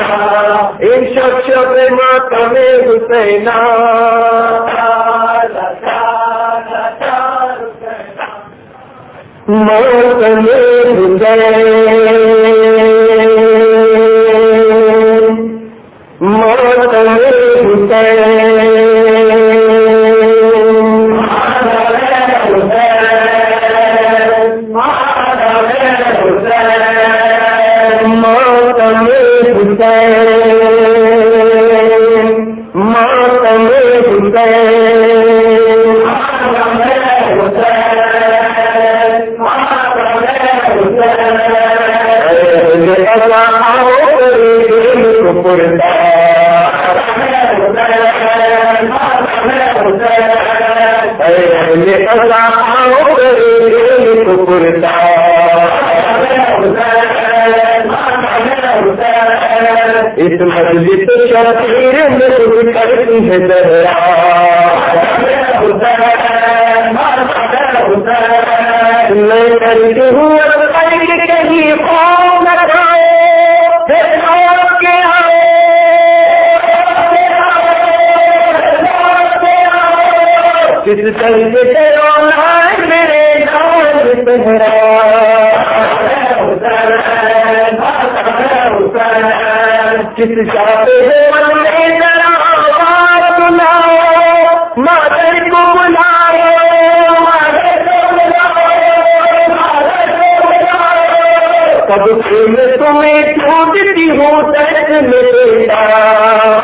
شخصیت ماتم حسینا ان شخصیت ماتم حسینا ماتم حسین ماتم حسین۔ اس مسجد شریر میں کرتی ہے ذرا میں کرتی ہوں کہیں کس طرح سے رونا میرے گاؤں کس چاہتے من میں ذرا آواز مادر کو بلاؤ، مادر کو بلاؤ۔ کب سے میں تمہیں ڈھونڈتی ہوں درد میرا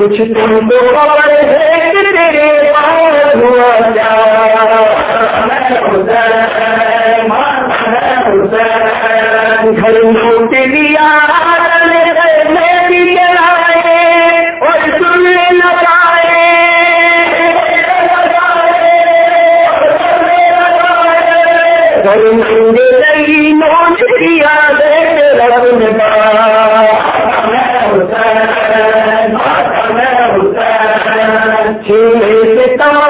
کچھ تم تو خبر ہے تیرے پاس ہوا جا گھر لوٹ لیا اور سننے لگائے گھر لوٹ لگی نوٹ کیا رب نے چھیلے سے تمام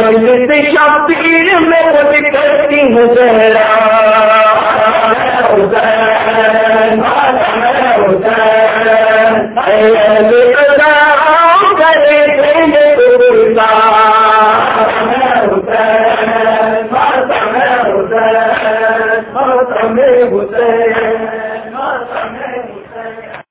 شبیر میں خود کرتی ہوں